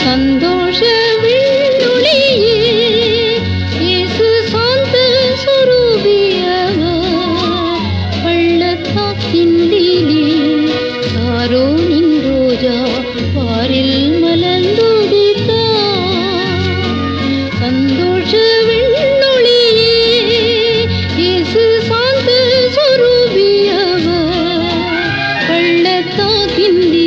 சந்தோஷ விண்ணொளியே இயேசு சாந்த சொரூபியவர் பள்ளத்தாக்கிண்டிலே சாரோனின் ரோஜா பாரில் மலர்ந்துதித்தார் சந்தோஷ விண்ணொளியே இயேசு சாந்த சொரூபியவர் பள்ளத்தாக்கிண்டிலே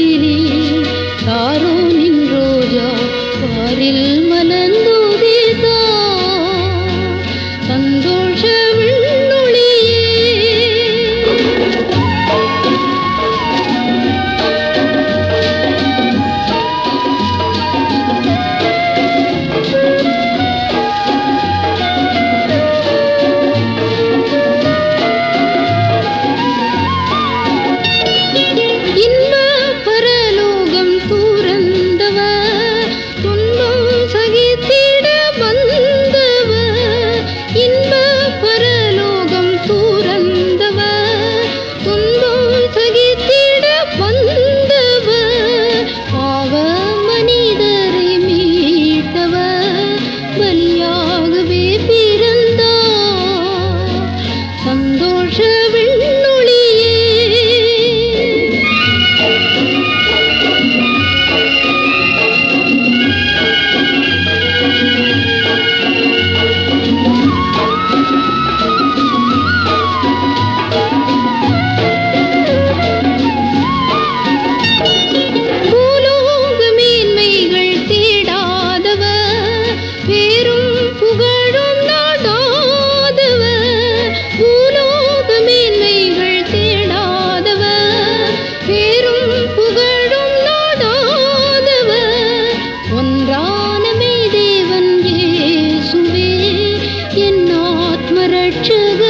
to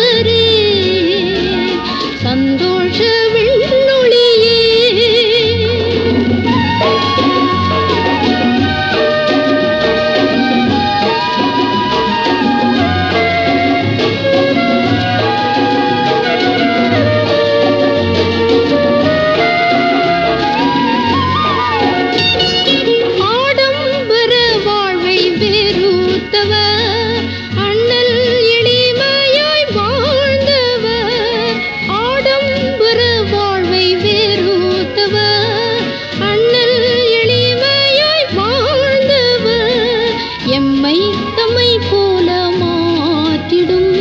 நம்மை தம்மை போல மாற்றிடும்.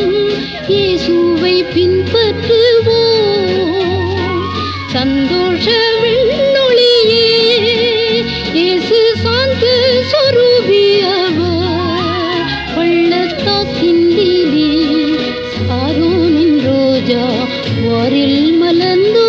இயேசுவை பின்பற்றுவோம். சந்தோஷ விண்ணொளியே இயேசு சாந்த சொருபியவர் பள்ளத்தாக்கின் சாரோ நின் ரோஜா வாரில் மலர்ந்து